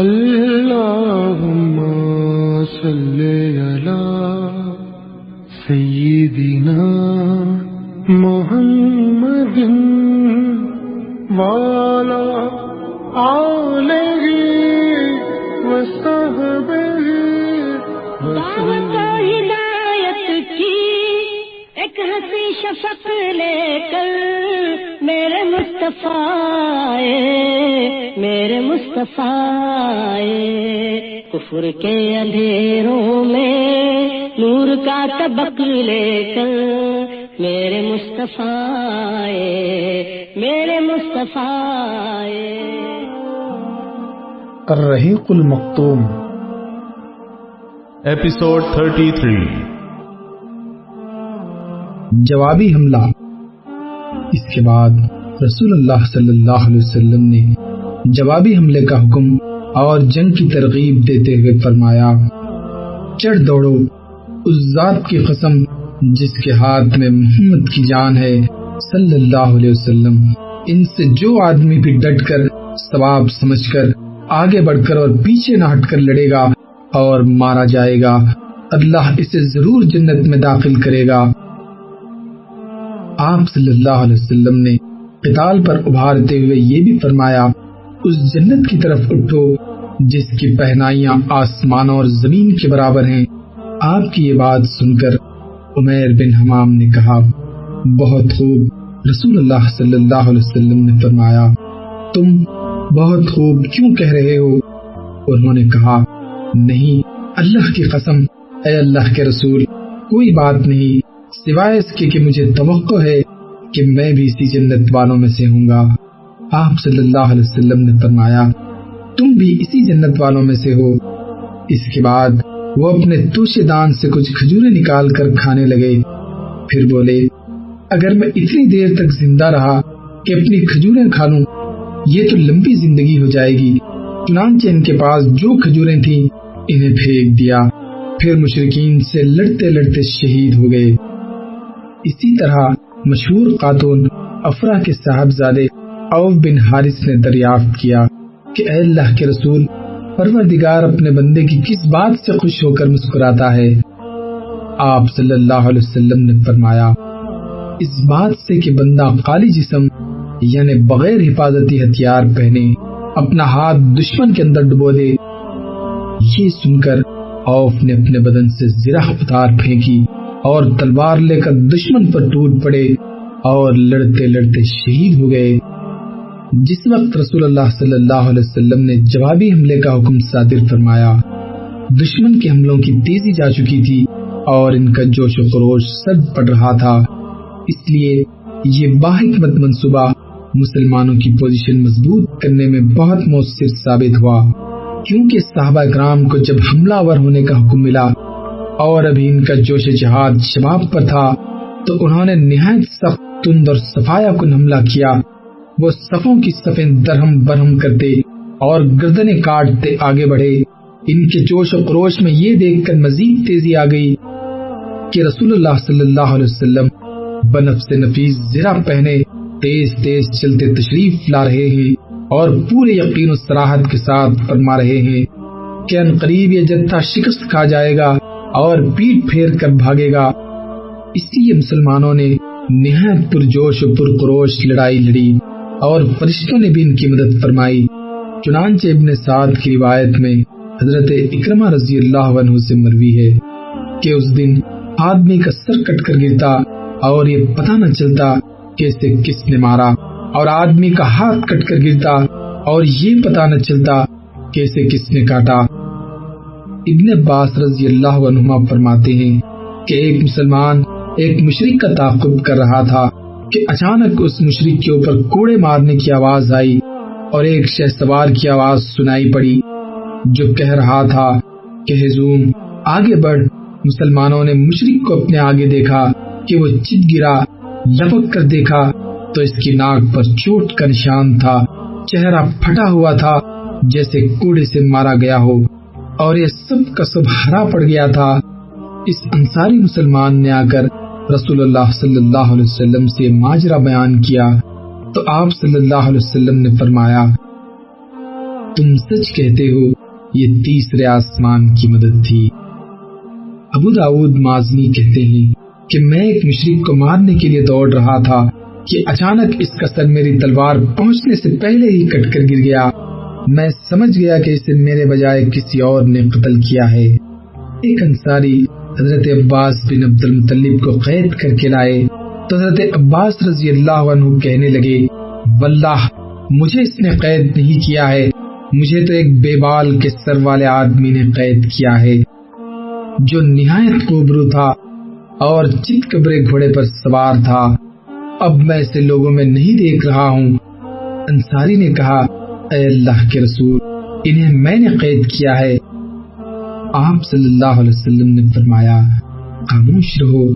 اللهم صل على سيدنا محمد وعلى مصطفیٰ میرے مصطفیٰ۔ کفر کے اندھیروں میں نور کا طبق لے کر میرے مصطفیٰ آئے، میرے مصطفیٰ۔ الرحیق المختوم Episode 33 جوابی حملہ اس کے بعد رسول اللہ صلی اللہ علیہ وسلم نے جوابی حملے کا حکم اور جنگ کی ترغیب دیتے ہوئے فرمایا، چڑھ دوڑو، اس ذات کی قسم جس کے ہاتھ میں محمد کی جان ہے، صلی اللہ علیہ وسلم۔ ان سے جو آدمی بھی ڈٹ کر ثواب سمجھ کر آگے بڑھ کر اور پیچھے نہ ہٹ کر لڑے گا اور مارا جائے گا، اللہ اسے ضرور جنت میں داخل کرے گا۔ آپ صلی اللہ علیہ وسلم نے قتال پر ابھارتے ہوئے یہ بھی فرمایا، اس جنت کی طرف اٹھو، جس کی پہنائیاں آسمان اور زمین کے برابر ہیں۔ آپ کی یہ بات سن کر عمیر بن حمام نے کہا، بہت خوب۔ رسول اللہ صلی اللہ علیہ وسلم نے فرمایا، تم بہت خوب کیوں کہہ رہے ہو؟ انہوں نے کہا، نہیں، اللہ کی قسم، اے اللہ کے رسول، کوئی بات نہیں، سوائے اس کے کہ مجھے توقع ہے کہ میں بھی اسی جنت والوں میں سے ہوں گا۔ آپ صلی اللہ علیہ وسلم نے فرمایا، تم بھی اسی جنت والوں میں سے ہو۔ اس کے بعد وہ اپنے توشے دان سے کچھ کھجورے نکال کر کھانے لگے۔ پھر بولے، اگر میں اتنی دیر تک زندہ رہا کہ اپنی کھجوریں کھا لوں، یہ تو لمبی زندگی ہو جائے گی۔ چنانچہ ان کے پاس جو کھجوریں تھیں، انہیں پھینک دیا۔ پھر مشرقین سے لڑتے لڑتے شہید ہو گئے۔ اسی طرح مشہور خاتون افرا کے صاحبزادے اوف بن حارث نے دریافت کیا کہ اے اللہ کے رسول، پروردگار اپنے بندے کی کس بات سے خوش ہو کر مسکراتا ہے؟ آپ صلی اللہ علیہ وسلم نے فرمایا، اس بات سے کہ بندہ خالی جسم یعنی بغیر حفاظتی ہتھیار پہنے اپنا ہاتھ دشمن کے اندر ڈبو دے، یہ سن کر اوف نے اپنے بدن سے زرہ اتار پھینکی۔ اور تلوار لے کر دشمن پر ٹوٹ پڑے اور لڑتے لڑتے شہید ہو گئے۔ جس وقت رسول اللہ صلی اللہ علیہ وسلم نے جوابی حملے کا حکم صادر فرمایا، دشمن کے حملوں کی تیزی جا چکی تھی اور ان کا جوش و خروش سد پڑ رہا تھا۔ اس لیے یہ باحکمت منصوبہ مسلمانوں کی پوزیشن مضبوط کرنے میں بہت مؤثر ثابت ہوا۔ کیونکہ صحابہ کرام کو جب حملہ ور ہونے کا حکم ملا اور ابھی ان کا جوش جہاد شباب پر تھا، تو انہوں نے نہایت سخت، تند اور صفایا کن حملہ کیا۔ وہ صفوں کی صفیں درہم برہم کرتے اور گردنے کاٹتے آگے بڑھے۔ ان کے جوش و خروش میں یہ دیکھ کر مزید تیزی آ گئی کہ رسول اللہ صلی اللہ علیہ وسلم بنف سے نفیس زرا پہنے تیز تیز چلتے تشریف لا رہے ہیں اور پورے یقین و سراحت کے ساتھ فرما رہے ہیں کہ ان قریب یہ جتھا شکست کھا جائے گا۔ اور پیٹ پھیر کر بھاگے گا۔ اس لیے مسلمانوں نے نہایت پرجوش و پرکروش لڑائی لڑی اور فرشتوں نے بھی ان کی مدد فرمائی۔ چنانچہ ابن سعد کی روایت میں حضرت اکرمہ رضی اللہ عنہ سے مروی ہے کہ اس دن آدمی کا سر کٹ کر گرتا اور یہ پتہ نہ چلتا کہ اسے کس نے مارا۔ اور آدمی کا ہاتھ کٹ کر گرتا اور یہ پتہ نہ چلتا کہ اسے کس نے کاٹا۔ ابن عباس رضی اللہ عنہما فرماتے ہیں کہ ایک مسلمان ایک مشرق کا تعاقب کر رہا تھا کہ اچانک اس مشرق کے اوپر کوڑے مارنے کی آواز آئی اور ایک شہ سوار کی آواز سنائی پڑی جو کہہ رہا تھا کہ ہزوم آگے بڑھ۔ مسلمانوں نے مشرق کو اپنے آگے دیکھا کہ وہ چت گرا، لپک کر دیکھا تو اس کی ناک پر چوٹ کا نشان تھا، چہرہ پھٹا ہوا تھا جیسے کوڑے سے مارا گیا ہو۔ اور یہ سب کا سب ہرا پڑ گیا تھا۔ اس انصاری مسلمان نے آ کر رسول اللہ صلی اللہ علیہ وسلم سے ماجرا بیان کیا۔ تو آپ صلی اللہ علیہ وسلم نے فرمایا، تم سچ کہتے ہو، یہ تیسرے آسمان کی مدد تھی۔ ابو داود مازنی کہتے ہیں کہ میں ایک مشرق کو مارنے کے لیے دوڑ رہا تھا کہ اچانک اس کا سر میری تلوار پہنچنے سے پہلے ہی کٹ کر گر گیا۔ میں سمجھ گیا کہ اسے میرے بجائے کسی اور نے قتل کیا ہے۔ ایک انصاری حضرت عباس بن عبد المطلب کو قید کر کے لائے تو حضرت عباس رضی اللہ عنہ کہنے لگے، واللہ، مجھے اس نے قید نہیں کیا ہے۔ مجھے تو ایک بے بال کے سر والے آدمی نے قید کیا ہے۔ جو نہایت کوبرو تھا اور چت کبرے گھوڑے پر سوار تھا۔ اب میں اسے لوگوں میں نہیں دیکھ رہا ہوں۔ انصاری نے کہا اے اللہ کے رسول، انہیں میں نے قید کیا ہے۔ آپ صلی اللہ علیہ وسلم نے فرمایا، خاموش رہو،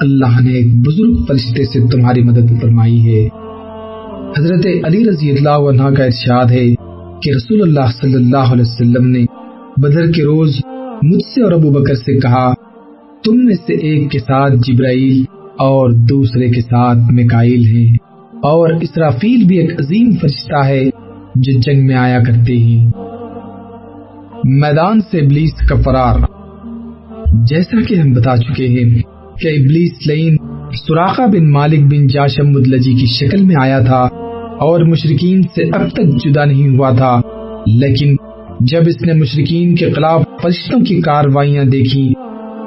اللہ نے ایک بزرگ فرشتے سے تمہاری مدد فرمائی ہے۔ حضرت علی رضی اللہ عنہ کا ارشاد ہے کہ رسول اللہ صلی اللہ علیہ وسلم نے بدر کے روز مجھ سے اور ابو بکر سے کہا، تم میں سے ایک کے ساتھ جبرائیل اور دوسرے کے ساتھ مکائل ہیں۔ اور اسرافیل بھی ایک عظیم فرشتہ ہے۔ جو جنگ میں آیا کرتے ہیں۔ میدان سے ابلیس کا فرار۔ جیسا کہ ہم بتا چکے ہیں کہ ابلیس لین سراخا بن مالک بن جاشم مدلجی کی شکل میں آیا تھا اور مشرقین سے اب تک جدا نہیں ہوا تھا۔ لیکن جب اس نے مشرقین کے خلاف فرشتوں کی کاروائیاں دیکھی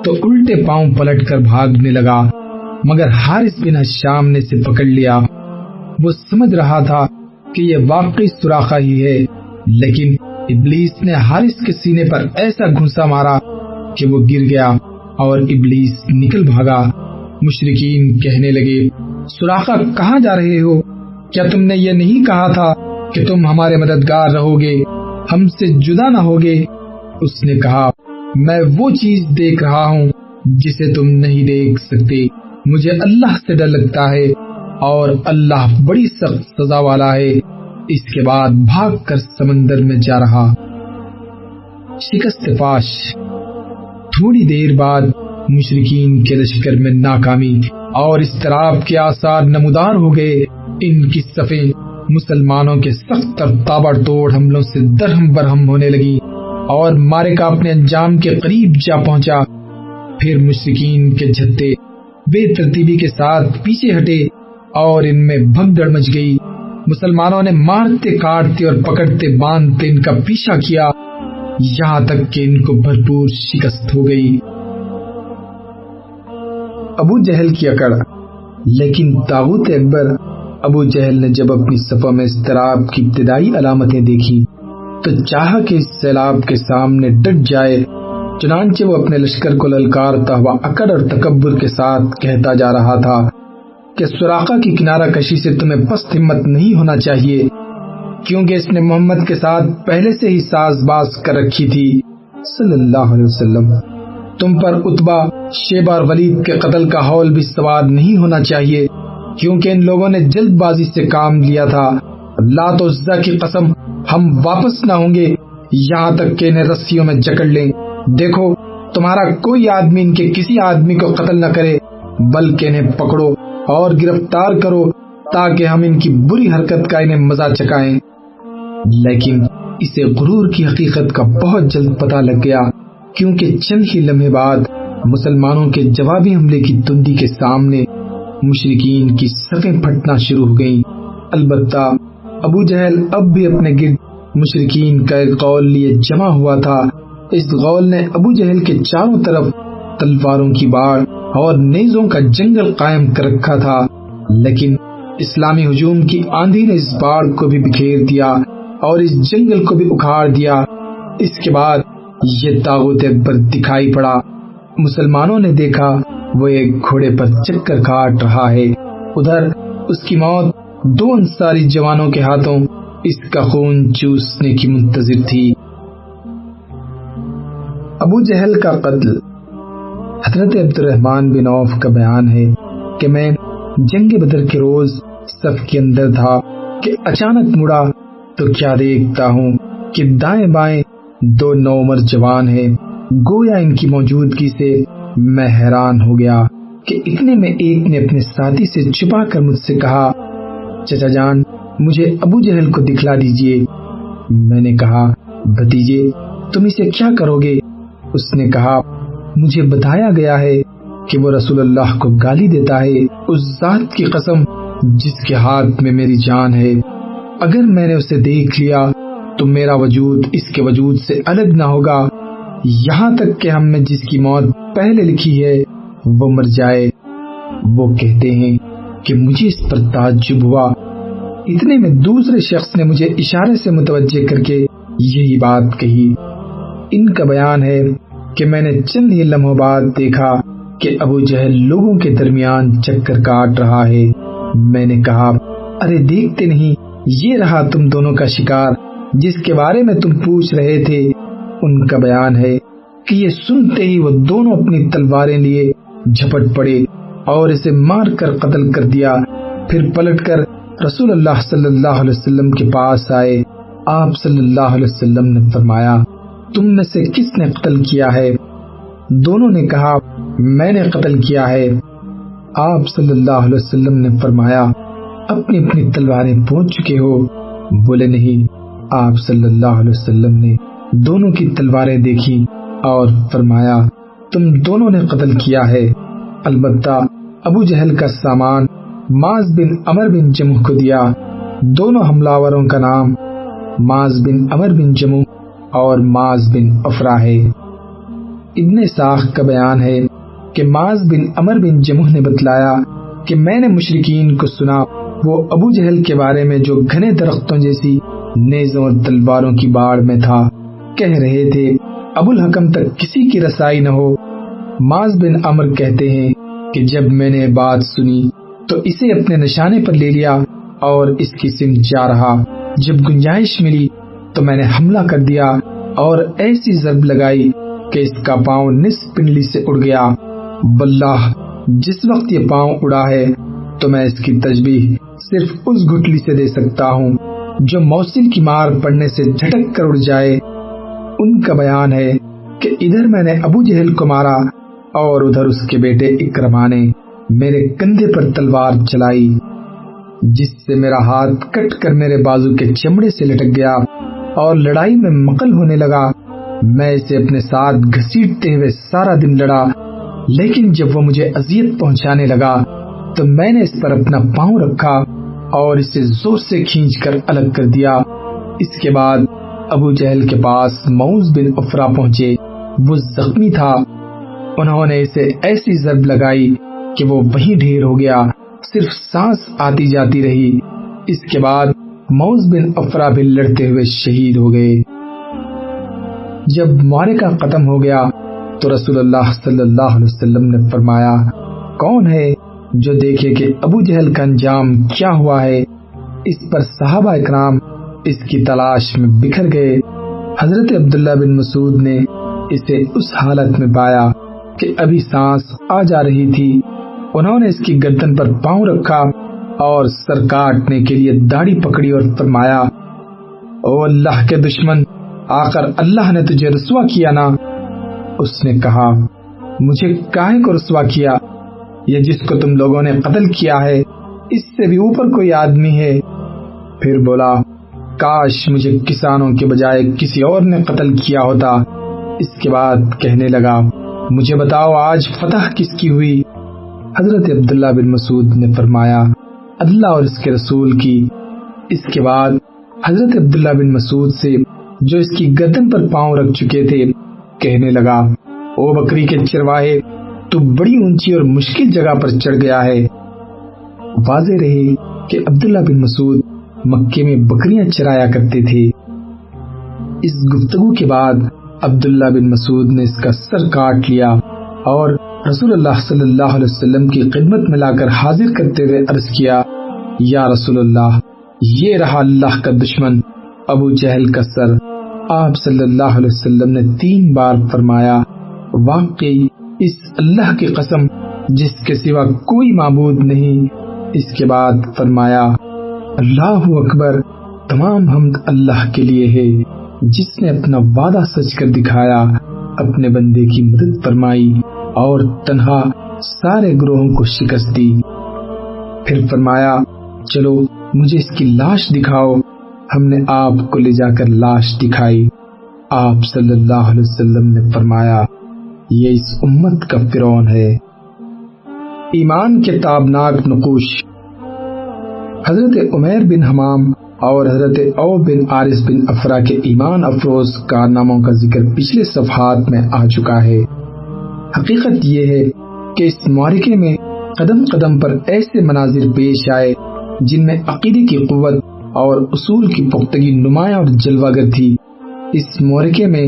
تو الٹے پاؤں پلٹ کر بھاگنے لگا۔ مگر حارث بن شام نے سے پکڑ لیا۔ وہ سمجھ رہا تھا کہ یہ واقعی سوراخا ہی ہے۔ لیکن ابلیس نے حارث کے سینے پر ایسا گھسا مارا کہ وہ گر گیا اور ابلیس نکل بھاگا۔ مشرقین کہنے لگے سوراخا کہاں جا رہے ہو؟ کیا تم نے یہ نہیں کہا تھا کہ تم ہمارے مددگار رہو گے ہم سے جدا نہ ہوگے۔ اس نے کہا، میں وہ چیز دیکھ رہا ہوں جسے تم نہیں دیکھ سکتے۔ مجھے اللہ سے ڈر لگتا ہے۔ اور اللہ بڑی سخت سزا والا ہے۔ اس کے بعد بھاگ کر سمندر میں جا رہا۔ شکست پاش۔ تھوڑی دیر بعد مشرقین کے لشکر میں ناکامی اور استراب کے آثار نمودار ہو گئے۔ ان کی صفیں مسلمانوں کے سخت اور تابڑ توڑ حملوں سے درہم برہم ہونے لگی اور مارے کا اپنے انجام کے قریب جا پہنچا۔ پھر مشرقین کے جھتے بے ترتیبی کے ساتھ پیچھے ہٹے۔ اور ان میں بھگدڑ مچ گئی۔ مسلمانوں نے مارتے، کاٹتے اور پکڑتے باندھتے ان کا پیچھا کیا۔ یہاں تک کہ ان کو بھرپور شکست ہو گئی۔ ابو جہل کی اکڑ۔ لیکن تاغوت اکبر ابو جہل نے جب اپنی صفوں میں استراب کی ابتدائی علامتیں دیکھی تو چاہا کہ اس سیلاب کے سامنے ڈٹ جائے۔ چنانچہ وہ اپنے لشکر کو للکارتا ہوا اکڑ اور تکبر کے ساتھ کہتا جا رہا تھا۔ کہ سوراخا کی کنارہ کشی سے تمہیں پست ہمت نہیں ہونا چاہیے، کیونکہ اس نے محمد کے ساتھ پہلے سے ہی ساز باز کر رکھی تھی۔ صلی اللہ علیہ وسلم، تم پر اتبا شیبہ اور ولید کے قتل کا حول بھی سوار نہیں ہونا چاہیے، کیونکہ ان لوگوں نے جلد بازی سے کام لیا تھا۔ لات عزا کی قسم، ہم واپس نہ ہوں گے۔ یہاں تک کہ انہیں رسیوں میں جکڑ لیں۔ دیکھو، تمہارا کوئی آدمی ان کے کسی آدمی کو قتل نہ کرے، بلکہ انہیں پکڑو۔ اور گرفتار کرو تاکہ ہم ان کی بری حرکت کا انہیں مزہ چکائیں۔ لیکن اسے غرور کی حقیقت کا بہت جلد پتہ لگ گیا، کیونکہ چند ہی لمحے بعد مسلمانوں کے جوابی حملے کی تندی کے سامنے مشرقین کی سفیں پھٹنا شروع ہو گئیں۔ البتہ ابو جہل اب بھی اپنے گرد مشرقین کا ایک قول لیے جمع ہوا تھا۔ اس غول نے ابو جہل کے چاروں طرف تلواروں کی باڑ اور نیزوں کا جنگل قائم کر رکھا تھا، لیکن اسلامی ہجوم کی آندھی نے اس باڑ کو بھی بکھیر دیا اور اس جنگل کو بھی اکھاڑ دیا۔ اس کے بعد یہ تاغت اکبر دکھائی پڑا۔ مسلمانوں نے دیکھا، وہ ایک گھوڑے پر چکر کاٹ رہا ہے۔ ادھر اس کی موت دو انصاری جوانوں کے ہاتھوں اس کا خون چوسنے کی منتظر تھی۔ ابو جہل کا قتل حضرت عبد الرحمان بن عوف کا بیان ہے کہ میں جنگ بدر کے روز صف کے اندر تھا کہ اچانک مڑا تو کیا دیکھتا ہوں کہ دائیں بائیں دو نومر جوان ہیں۔ گویا ان کی موجودگی سے میں حیران ہو گیا کہ اتنے میں ایک نے اپنے ساتھی سے چھپا کر مجھ سے کہا، چچا جان، مجھے ابو جہل کو دکھلا دیجیے۔ میں نے کہا، بھتیجے، تم اسے کیا کرو گے؟ اس نے کہا مجھے بتایا گیا ہے کہ وہ رسول اللہ کو گالی دیتا ہے اس ذات کی قسم جس کے ہاتھ میں میری جان ہے۔ اگر میں نے اسے دیکھ لیا تو میرا وجود اس کے وجود سے الگ نہ ہوگا۔ یہاں تک کہ ہم میں جس کی موت پہلے لکھی ہے، وہ مر جائے۔ وہ کہتے ہیں کہ مجھے اس پر تعجب ہوا۔ اتنے میں دوسرے شخص نے مجھے اشارے سے متوجہ کر کے یہی بات کہی۔ ان کا بیان ہے کہ میں نے چند ہی لمحوں بعد دیکھا کہ ابو جہل لوگوں کے درمیان چکر کاٹ رہا ہے۔ میں نے کہا، ارے دیکھتے نہیں، یہ رہا تم دونوں کا شکار جس کے بارے میں تم پوچھ رہے تھے۔ ان کا بیان ہے کہ یہ سنتے ہی وہ دونوں اپنی تلواریں لیے جھپٹ پڑے اور اسے مار کر قتل کر دیا۔ پھر پلٹ کر رسول اللہ صلی اللہ علیہ وسلم کے پاس آئے۔ آپ صلی اللہ علیہ وسلم نے فرمایا تم میں سے کس نے قتل کیا ہے؟ دونوں نے کہا، میں نے قتل کیا ہے۔ آپ صلی اللہ علیہ وسلم نے فرمایا، اپنی اپنی تلواریں پہنچ چکے ہو۔ بولے نہیں، آپ صلی اللہ علیہ وسلم نے دونوں کی تلواریں دیکھی اور فرمایا، تم دونوں نے قتل کیا ہے۔ البتہ ابو جہل کا سامان ماز بن امر بن جمع کو دیا۔ دونوں حملہ کا نام ماز بن امر بن جمع اور ماز بن افرا ہے۔ ابن ساخ کا بیان ہے کہ ماز بن امر بن جمع نے بتلایا کہ میں نے مشرقین کو سنا، وہ ابو جہل کے بارے میں جو گھنے درختوں جیسی نیزوں اور تلواروں کی باڑ میں تھا، کہہ رہے تھے، ابو الحکم تک کسی کی رسائی نہ ہو۔ ماز بن امر کہتے ہیں کہ جب میں نے بات سنی تو اسے اپنے نشانے پر لے لیا اور اس کی سمت جا رہا۔ جب گنجائش ملی تو میں نے حملہ کر دیا اور ایسی ضرب لگائی کہ اس کا پاؤں نصف پنڈلی سے اڑ گیا۔ بلہ جس وقت یہ پاؤں اڑا ہے، تو میں اس کی تجبیح صرف اس گھٹلی سے دے سکتا ہوں جو موسل کی مار پڑنے سے جھٹک کر اڑ جائے۔ ان کا بیان ہے کہ ادھر میں نے ابو جہل کو مارا اور ادھر اس کے بیٹے اکرما نے میرے کندھے پر تلوار چلائی جس سے میرا ہاتھ کٹ کر میرے بازو کے چمڑے سے لٹک گیا۔ اور لڑائی میں مقل ہونے لگا۔ میں اسے اپنے ساتھ گھسیٹتے ہوئے سارا دن لڑا، لیکن جب وہ مجھے اذیت پہنچانے لگا، تو میں نے اس پر اپنا پاؤں رکھا اور اسے زور سے کھینچ کر الگ کر دیا۔ اس کے بعد ابو جہل کے پاس موز بن افرا پہنچے۔ وہ زخمی تھا۔ انہوں نے اسے ایسی ضرب لگائی کہ وہ وہیں ڈھیر ہو گیا، صرف سانس آتی جاتی رہی۔ اس کے بعد موز بن افرا بھی لڑتے ہوئے شہید ہو گئے۔ جب مارکہ ختم ہو گیا تو رسول اللہ صلی اللہ علیہ وسلم نے فرمایا، کون ہے جو دیکھے کہ ابو جہل کا انجام کیا ہوا ہے؟ اس پر صحابہ اکرام اس کی تلاش میں بکھر گئے۔ حضرت عبداللہ بن مسعود نے اسے اس حالت میں پایا کہ ابھی سانس آ جا رہی تھی۔ انہوں نے اس کی گردن پر پاؤں رکھا۔ اور سر کاٹنے کے لیے داڑھی پکڑی اور فرمایا، او اللہ کے دشمن، آخر اللہ نے تجھے رسوا کیا نا؟ اس نے کہا، مجھے کاہے کو رسوا کیا؟ یہ جس کو تم لوگوں نے قتل کیا ہے، اس سے بھی اوپر کوئی آدمی ہے؟ پھر بولا، کاش مجھے کسانوں کے بجائے کسی اور نے قتل کیا ہوتا. اس کے بعد کہنے لگا، مجھے بتاؤ آج فتح کس کی ہوئی؟ حضرت عبداللہ بن مسعود نے فرمایا اللہ اور اس کے رسول کی۔ اس کے بعد حضرت عبداللہ بن مسعود سے جو اس کی گردن پر پاؤں رکھ چکے تھے، کہنے لگا، او بکری کے چرواہے، تو بڑی اونچی اور مشکل جگہ پر چڑھ گیا ہے۔ واضح رہے کہ عبداللہ بن مسعود مکے میں بکریاں چرایا کرتے تھے۔ اس گفتگو کے بعد عبداللہ بن مسعود نے اس کا سر کاٹ لیا اور رسول اللہ صلی اللہ علیہ وسلم کی خدمت میں لا کر حاضر کرتے ہوئے عرض کیا یا رسول اللہ، یہ رہا اللہ کا دشمن۔ ابو جہل کا سر۔ آپ صلی اللہ علیہ وسلم نے تین بار فرمایا، واقعی اس اللہ کی قسم، جس کے سوا کوئی معبود نہیں۔ اس کے بعد فرمایا، اللہ اکبر، تمام حمد اللہ کے لیے ہے۔ جس نے اپنا وعدہ سچ کر دکھایا، اپنے بندے کی مدد فرمائی اور تنہا سارے گروہوں کو شکست دی۔ پھر فرمایا چلو، مجھے اس کی لاش دکھاؤ۔ ہم نے آپ کو لے جا کر لاش دکھائی۔ آپ صلی اللہ علیہ وسلم نے فرمایا، یہ اس امت کا فرون ہے۔ ایمان کے تابناک نقوش۔ حضرت عمیر بن حمام اور حضرت او بن عارث بن افرا کے ایمان افروز کارناموں کا ذکر پچھلے صفحات میں آ چکا ہے۔ حقیقت یہ ہے کہ اس معرکے میں قدم قدم پر ایسے مناظر پیش آئے جن میں عقیدے کی قوت اور اصول کی پختگی نمایاں اور جلواگر تھی۔ اس مورکے میں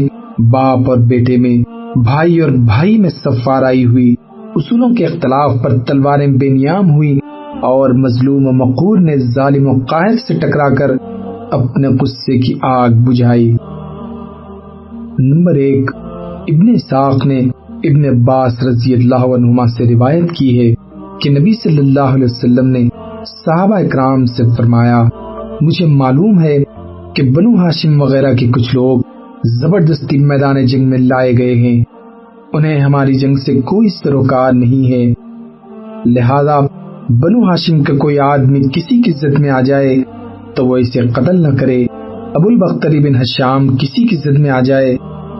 باپ اور بیٹے میں، بھائی اور بھائی میں سفارائی ہوئی، اصولوں کے اختلاف پر تلواریں بے نیام ہوئی اور مظلوم و مقور نے ظالم و قائد سے ٹکرا کر اپنے غصے کی آگ بجھائی۔ نمبر ایک، ابن ساق نے ابن عباس رضی اللہ عنہما سے روایت کی ہے کہ نبی صلی اللہ علیہ وسلم نے صحابہ اکرام سے فرمایا، مجھے معلوم ہے کہ بنو ہاشم وغیرہ کے کچھ لوگ زبردستی میدان جنگ میں لائے گئے ہیں۔ انہیں ہماری جنگ سے کوئی سروکار نہیں ہے۔ لہذا بنو ہاشم کا کوئی آدمی کسی کی زد میں آ جائے تو وہ اسے قتل نہ کرے۔ ابو البختری بن حشام کسی کی زد میں آ جائے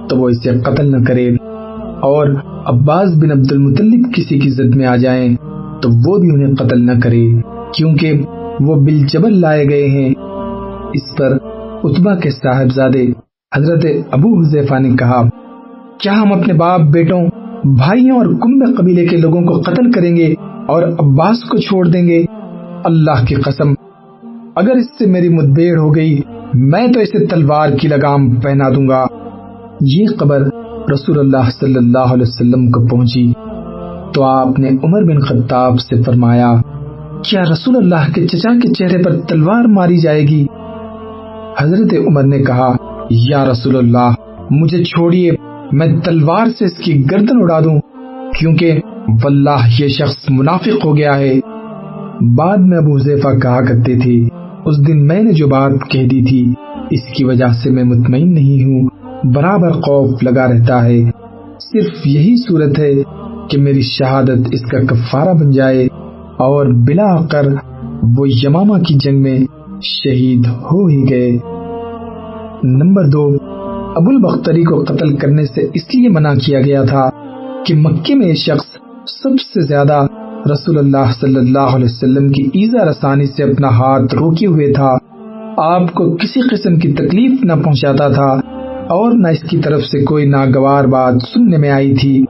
تو وہ اسے قتل نہ کرے۔ اور عباس بن عبد المطلب کسی کی زد میں آ جائیں تو وہ بھی انہیں قتل نہ کرے۔ کیونکہ وہ بالجبل لائے گئے ہیں۔ اس پر اتبا کے صاحبزادے حضرت ابو حذیفہ نے کہا، کیا ہم اپنے باپ، بیٹوں، بھائیوں اور کمب قبیلے کے لوگوں کو قتل کریں گے اور عباس کو چھوڑ دیں گے؟ اللہ کی قسم، اگر اس سے میری مدبیر ہو گئی، میں تو اسے تلوار کی لگام پہنا دوں گا۔ یہ خبر رسول اللہ صلی اللہ علیہ وسلم کو پہنچی۔ تو آپ نے عمر بن خطاب سے فرمایا کیا رسول اللہ کے چچا کے چہرے پر تلوار ماری جائے گی؟ حضرت عمر نے کہا، یا رسول اللہ، مجھے چھوڑیے، میں تلوار سے اس کی گردن اڑا دوں، کیونکہ واللہ یہ شخص منافق ہو گیا ہے۔ بعد میں ابو حذیفہ کہا کرتے تھے، اس دن میں نے جو بات کہہ دی تھی، اس کی وجہ سے میں مطمئن نہیں ہوں، برابر خوف لگا رہتا ہے۔ صرف یہی صورت ہے کہ میری شہادت اس کا کفارہ بن جائے۔ اور بلا کر وہ یماما کی جنگ میں شہید ہو ہی گئے۔ نمبر دو، ابو البختری کو قتل کرنے سے اس لیے منع کیا گیا تھا کہ مکے میں شخص سب سے زیادہ رسول اللہ صلی اللہ علیہ وسلم کی ایزا رسانی سے اپنا ہاتھ روکے ہوئے تھا۔ آپ کو کسی قسم کی تکلیف نہ پہنچاتا تھا اور نہ اس کی طرف سے کوئی ناگوار بات سننے میں آئی تھی۔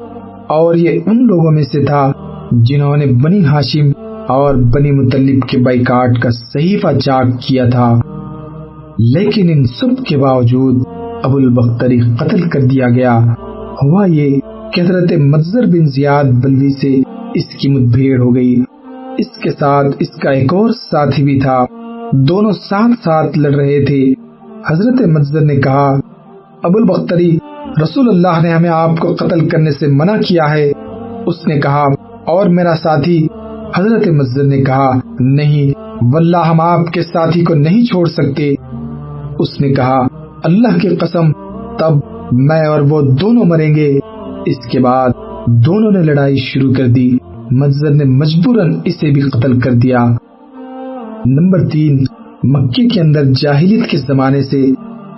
اور یہ ان لوگوں میں سے تھا جنہوں نے بنی ہاشم اور بنی مطلب کے بائیکاٹ کا صحیفہ چاک کیا تھا۔ لیکن ان سب کے باوجود ابو البختری قتل کر دیا گیا۔ ہوا یہ کہ حضرت مزر بن زیاد بلوی سے اس کی مدبھیڑ ہو گئی۔ اس کے ساتھ اس کا ایک اور ساتھی بھی تھا۔ دونوں ساتھ ساتھ لڑ رہے تھے۔ حضرت مزر نے کہا، ابو البختری، رسول اللہ نے ہمیں آپ کو قتل کرنے سے منع کیا ہے۔ اس نے کہا اور میرا ساتھی حضرت مزر نے کہا، نہیں، واللہ ہم آپ کے ساتھی کو نہیں چھوڑ سکتے۔ اس نے کہا، اللہ کی قسم، تب میں اور وہ دونوں مریں گے۔ اس کے بعد دونوں نے لڑائی شروع کر دی۔ مزر نے مجبوراً اسے بھی قتل کر دیا۔ نمبر تین، مکے کے اندر جاہلیت کے زمانے سے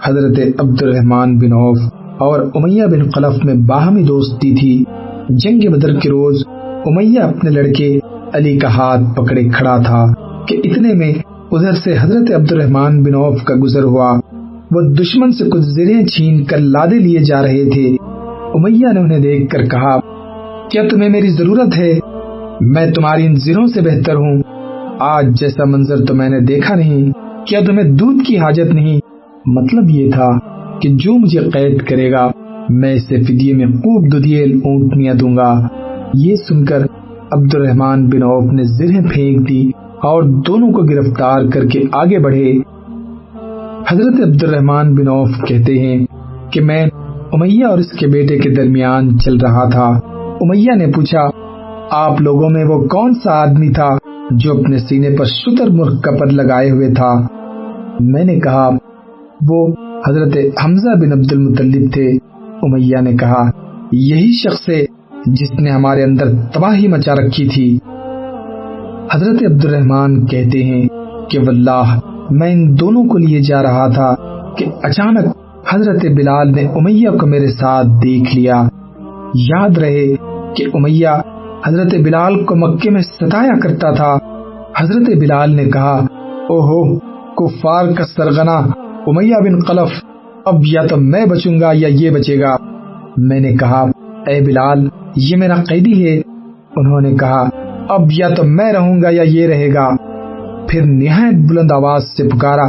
حضرت عبد الرحمان بن عوف اور امیہ بن خلف میں باہمی دوستی تھی۔ جنگ بدر کے روز امیہ اپنے لڑکے علی کا ہاتھ پکڑے کھڑا تھا کہ اتنے میں ادھر سے حضرت عبد الرحمان بن عوف کا گزر ہوا۔ وہ دشمن سے کچھ زریں چھین کر لادے لیے جا رہے تھے۔ امیہ نے انہیں دیکھ کر کہا، کیا تمہیں میری ضرورت ہے؟ میں تمہاری ان زروں سے بہتر ہوں۔ آج جیسا منظر تو میں نے دیکھا نہیں، کیا تمہیں دودھ کی حاجت نہیں؟ مطلب یہ تھا کہ جو مجھے قید کرے گا، میں اسے فدیے میں خوب ددیل اونٹنیاں دوں گا۔ یہ سن کر عبد الرحمان بن عوف نے زرہیں پھینک دی اور دونوں کو گرفتار کر کے آگے بڑھے۔ حضرت عبد الرحمان بن عوف کہتے ہیں کہ میں امیہ اور اس کے بیٹے کے درمیان چل رہا تھا۔ امیہ نے پوچھا، آپ لوگوں میں وہ کون سا آدمی تھا جو اپنے سینے پر شتر مرغ کا پر لگائے ہوئے تھا؟ میں نے کہا، وہ حضرت حمزہ بن عبد المطلب تھے۔ امیہ نے کہا، یہی شخص ہے جس نے ہمارے اندر تباہی مچا رکھی تھی۔ حضرت عبد الرحمان کہتے ہیں کہ واللہ، میں ان دونوں کو لیے جا رہا تھا کہ اچانک حضرت بلال نے امیہ کو میرے ساتھ دیکھ لیا۔ یاد رہے کہ امیہ حضرت بلال کو مکے میں ستایا کرتا تھا۔ حضرت بلال نے کہا او ہو کفار کا سرغنا امیہ بن قلف، اب یا تو میں بچوں گا یا یہ بچے گا۔ میں نے کہا اے بلال، یہ میرا قیدی ہے۔ انہوں نے کہا، اب یا تو میں رہوں گا یا یہ رہے گا۔ پھر نہایت بلند آواز سے پکارا،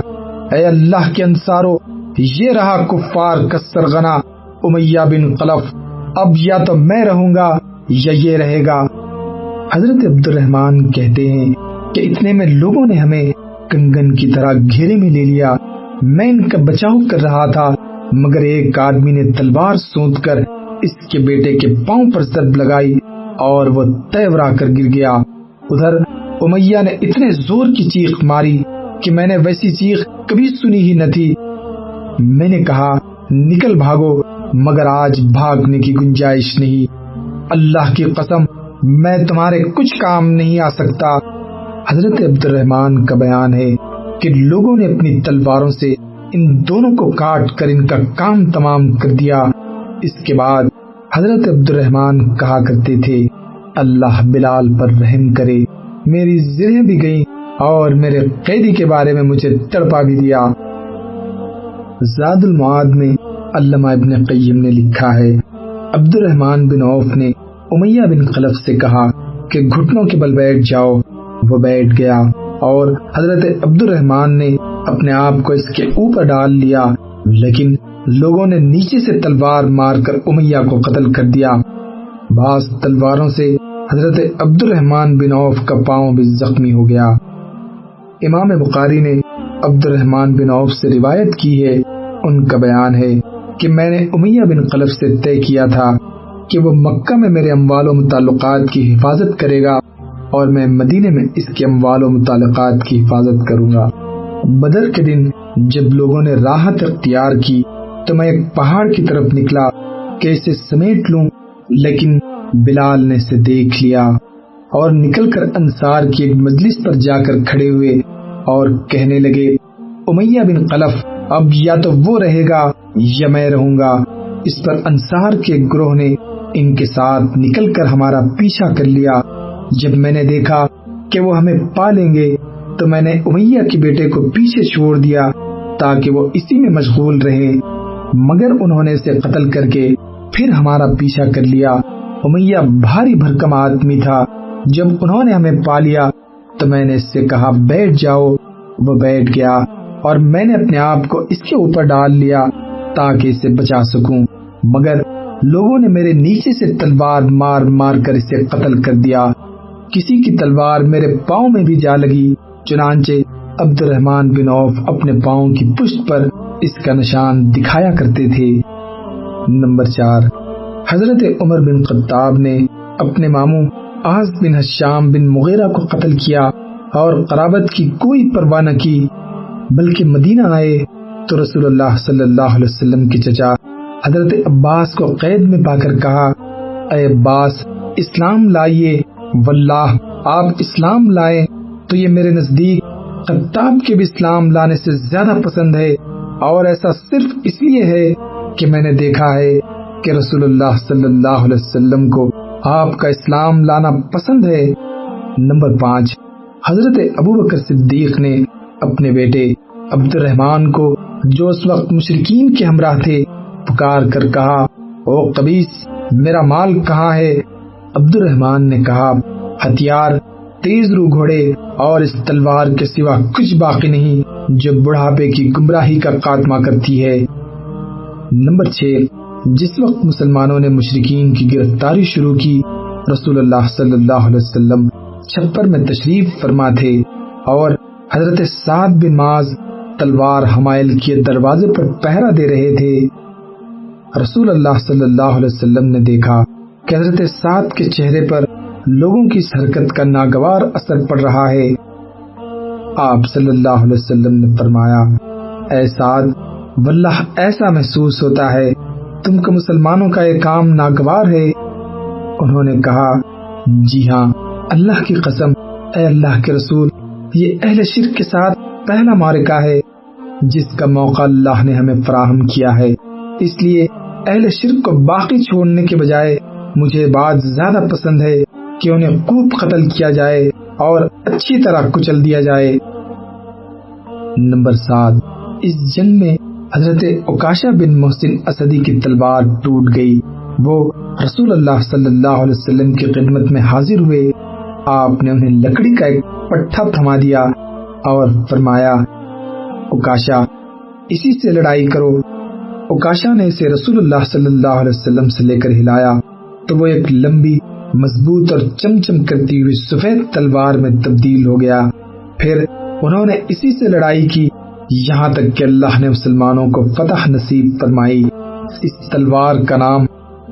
اے اللہ کے انصارو، یہ رہا کفار کا امیہ بن قلف اب یا تو میں رہوں گا یا یہ رہے گا۔ حضرت عبد الرحمان کہتے ہیں کہ اتنے میں لوگوں نے ہمیں کنگن کی طرح گھیرے میں لے لیا۔ میں ان کا بچاؤ کر رہا تھا، مگر ایک آدمی نے تلوار سونت کر اس کے بیٹے کے پاؤں پر ضرب لگائی اور وہ تیورا کر گر گیا۔ ادھر امیہ نے اتنے زور کی چیخ ماری کہ میں نے ویسی چیخ کبھی سنی ہی نہ تھی۔ میں نے کہا، نکل بھاگو، مگر آج بھاگنے کی گنجائش نہیں۔ اللہ کی قسم، میں تمہارے کچھ کام نہیں آ سکتا۔ حضرت عبد الرحمان کا بیان ہے کہ لوگوں نے اپنی تلواروں سے ان دونوں کو کاٹ کر ان کا کام تمام کر دیا۔ اس کے بعد حضرت عبد الرحمان کہا کرتے تھے، اللہ بلال پر رحم کرے، میری زرہیں بھی گئیں اور میرے قیدی کے بارے میں مجھے تڑپا بھی دیا۔ زاد المعاد میں علامہ ابن قیم نے لکھا ہے عبد الرحمان بن عوف نے امیہ بن خلف سے کہا کہ گھٹنوں کے بل بیٹھ جاؤ۔ وہ بیٹھ گیا اور حضرت عبد الرحمان نے اپنے آپ کو اس کے اوپر ڈال لیا، لیکن لوگوں نے نیچے سے تلوار مار کر امیہ کو قتل کر دیا۔ بعض تلواروں سے حضرت عبد الرحمان بن عوف کا پاؤں بھی زخمی ہو گیا۔ امام بخاری نے عبد الرحمان بن عوف سے روایت کی ہے، ان کا بیان ہے کہ میں نے امیہ بن قلف سے طے کیا تھا کہ وہ مکہ میں میرے اموال و متعلقات کی حفاظت کرے گا اور میں مدینے میں اس کے اموال و متعلقات کی حفاظت کروں گا۔ بدر کے دن جب لوگوں نے راحت اختیار کی تو میں ایک پہاڑ کی طرف نکلا کہ اسے سمیٹ لوں؟ لیکن بلال نے اسے دیکھ لیا اور نکل کر انصار کی ایک مجلس پر جا کر کھڑے ہوئے اور کہنے لگے، امیہ بن قلف، اب یا تو وہ رہے گا یا میں رہوں گا۔ اس پر انصار کے گروہ نے ان کے ساتھ نکل کر ہمارا پیچھا کر لیا۔ جب میں نے دیکھا کہ وہ ہمیں پا لیں گے، تو میں نے امیہ کے بیٹے کو پیچھے چھوڑ دیا تاکہ وہ اسی میں مشغول رہے مگر انہوں نے اسے قتل کر کے پھر ہمارا پیچھا کر لیا۔ امیہ بھاری بھرکم آدمی تھا۔ جب انہوں نے ہمیں پا لیا تو میں نے اس سے کہا، بیٹھ جاؤ۔ وہ بیٹھ گیا اور میں نے اپنے آپ کو اس کے اوپر ڈال لیا تاکہ اسے بچا سکوں۔ مگر لوگوں نے میرے نیچے سے تلوار مار مار کر اسے قتل کر دیا۔ کسی کی تلوار میرے پاؤں میں بھی جا لگی، چنانچہ عبد الرحمان بن عوف اپنے پاؤں کی پشت پر اس کا نشان دکھایا کرتے تھے۔ نمبر چار، حضرت عمر بن خطاب نے اپنے ماموں آز بن حشام بن مغیرہ کو قتل کیا اور قرابت کی کوئی پرواہ نہ کی، بلکہ مدینہ آئے تو رسول اللہ صلی اللہ علیہ وسلم کی چچا حضرت عباس کو قید میں پا کر کہا، اے عباس، اسلام لائیے، واللہ، آپ اسلام لائے تو یہ میرے نزدیک خطاب کے بھی اسلام لانے سے زیادہ پسند ہے۔ اور ایسا صرف اس لیے ہے کہ میں نے دیکھا ہے کہ رسول اللہ صلی اللہ علیہ وسلم کو آپ کا اسلام لانا پسند ہے۔ نمبر پانچ، حضرت ابو بکر صدیق نے اپنے بیٹے عبد الرحمان کو جو اس وقت مشرقین کے ہمراہ تھے، پکار کر کہا، او قبیس میرا مال کہاں ہے؟ عبد الرحمان نے کہا، ہتھیار تیز رو گھوڑے اور اس تلوار کے سوا کچھ باقی نہیں جو بڑھاپے کی گمراہی کا خاتمہ کرتی ہے۔ نمبر چھ، جس وقت مسلمانوں نے مشرقین کی گرفتاری شروع کی، رسول اللہ صلی اللہ علیہ وسلم چھپر میں تشریف فرما تھے اور حضرت سعد بن ماز تلوار حمائل کے دروازے پر پہرا دے رہے تھے۔ رسول اللہ صلی اللہ علیہ وسلم نے دیکھا کہ حضرت سعد کے چہرے پر لوگوں کی حرکت کا ناگوار اثر پڑ رہا ہے۔ آپ صلی اللہ علیہ وسلم نے فرمایا، اے سعد، واللہ ایسا محسوس ہوتا ہے، تم کو مسلمانوں کا یہ کام ناگوار ہے۔ انہوں نے کہا جی ہاں اللہ کی قسم، اے اللہ کے رسول، یہ اہل شرک کے ساتھ پہلا مارکہ ہے، جس کا موقع اللہ نے ہمیں فراہم کیا ہے۔ اس لیے اہل شرک کو باقی چھوڑنے کے بجائے مجھے بات زیادہ پسند ہے۔ کہ انہیں خوب قتل کیا جائے اور اچھی طرح کچل دیا جائے۔ نمبر سات، اس جنگ میں حضرت اوکاشا بن محسن اسدی کی تلوار ٹوٹ گئی۔ وہ رسول اللہ صلی اللہ علیہ وسلم کی خدمت میں حاضر ہوئے۔ آپ نے انہیں لکڑی کا ایک پٹھا تھما دیا اور فرمایا، اوکاشا، اسی سے لڑائی کرو۔ اوکاشا نے اسے رسول اللہ صلی اللہ علیہ وسلم سے لے کر ہلایا تو وہ ایک لمبی مضبوط اور چم چم کرتی ہوئی سفید تلوار میں تبدیل ہو گیا۔ پھر انہوں نے اسی سے لڑائی کی، یہاں تک کہ اللہ نے مسلمانوں کو فتح نصیب فرمائی۔ اس تلوار کا نام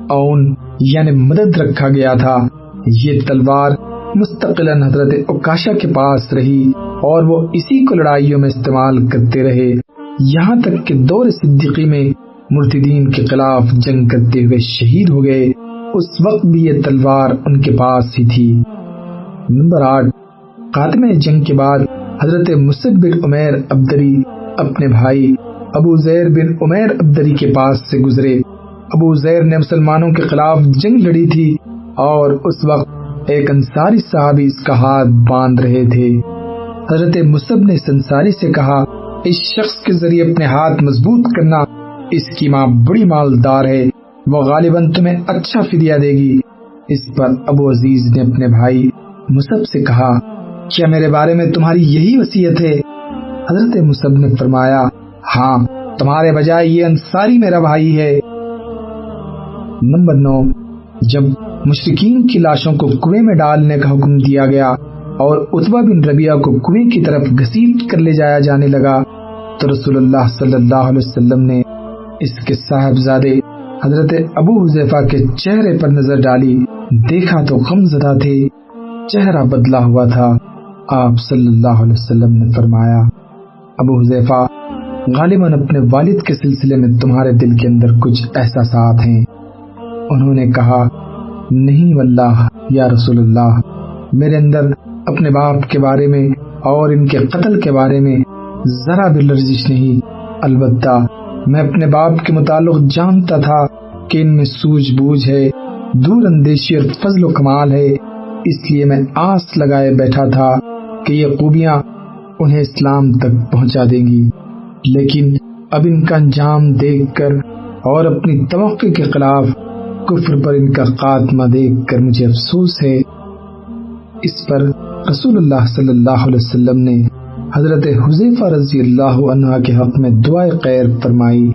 اون یعنی مدد رکھا گیا تھا۔ یہ تلوار مستقل حضرت اوکاشا کے پاس رہی اور وہ اسی کو لڑائیوں میں استعمال کرتے رہے۔ یہاں تک کہ دور صدیقی میں مرتدین کے خلاف جنگ کرتے ہوئے شہید ہو گئے۔ اس وقت بھی یہ تلوار ان کے پاس ہی تھی۔ نمبر آٹھ، خاتمہ جنگ کے بعد حضرت مصد بن عمیر عبدری اپنے بھائی ابو زیر بن عمیر عبدری کے پاس سے گزرے۔ ابو زیر نے مسلمانوں کے خلاف جنگ لڑی تھی اور اس وقت ایک انصاری صحابی اس کا ہاتھ باندھ رہے تھے۔ حضرت مصب نے اس انصاری سے کہا، اس شخص کے ذریعے اپنے ہاتھ مضبوط کرنا اس کی ماں بڑی مالدار ہے۔ وہ غالباً تمہیں اچھا فدیہ دے گی۔ اس پر ابو عزیز نے اپنے بھائی مصب سے کہا کیا میرے بارے میں تمہاری یہی وصیت ہے؟ حضرت مصب نے فرمایا ہاں تمہارے بجائے یہ انصاری میرا بھائی ہے۔ نمبر نو، جب مشرقین کی لاشوں کو کنویں میں ڈالنے کا حکم دیا گیا اور اتبا بن ربیہ کو کنویں کی طرف گسیٹ کر لے جایا جانے لگا، تو رسول اللہ صلی اللہ علیہ وسلم نے اس کے صاحبزادے حضرت ابو حذیفہ کے چہرے پر نظر ڈالی، دیکھا تو غم زدہ تھے، چہرہ بدلا ہوا تھا۔ آپ صلی اللہ علیہ وسلم نے فرمایا، ابو حذیفہ، غالباً اپنے والد کے سلسلے میں تمہارے دل کے اندر کچھ احساسات ہیں۔ انہوں نے کہا، نہیں واللہ، یا رسول اللہ، میرے اندر اپنے باپ کے بارے میں اور ان کے قتل کے بارے میں ذرا بھی لرزش نہیں، البتہ میں اپنے باپ کے متعلق جانتا تھا کہ ان میں سوجھ بوجھ ہے دور اندیشی اور فضل و کمال ہے، اس لیے میں آس لگائے بیٹھا تھا کہ یہ خوبیاں انہیں اسلام تک پہنچا دیں گی۔ لیکن اب ان کا انجام دیکھ کر اور اپنی توقع کے خلاف کفر پر ان کا خاتمہ دیکھ کر مجھے افسوس ہے۔ اس پر رسول اللہ صلی اللہ علیہ وسلم نے حضرت حذیفہ رضی اللہ عنہ کے حق میں دعائے خیر فرمائی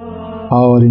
اور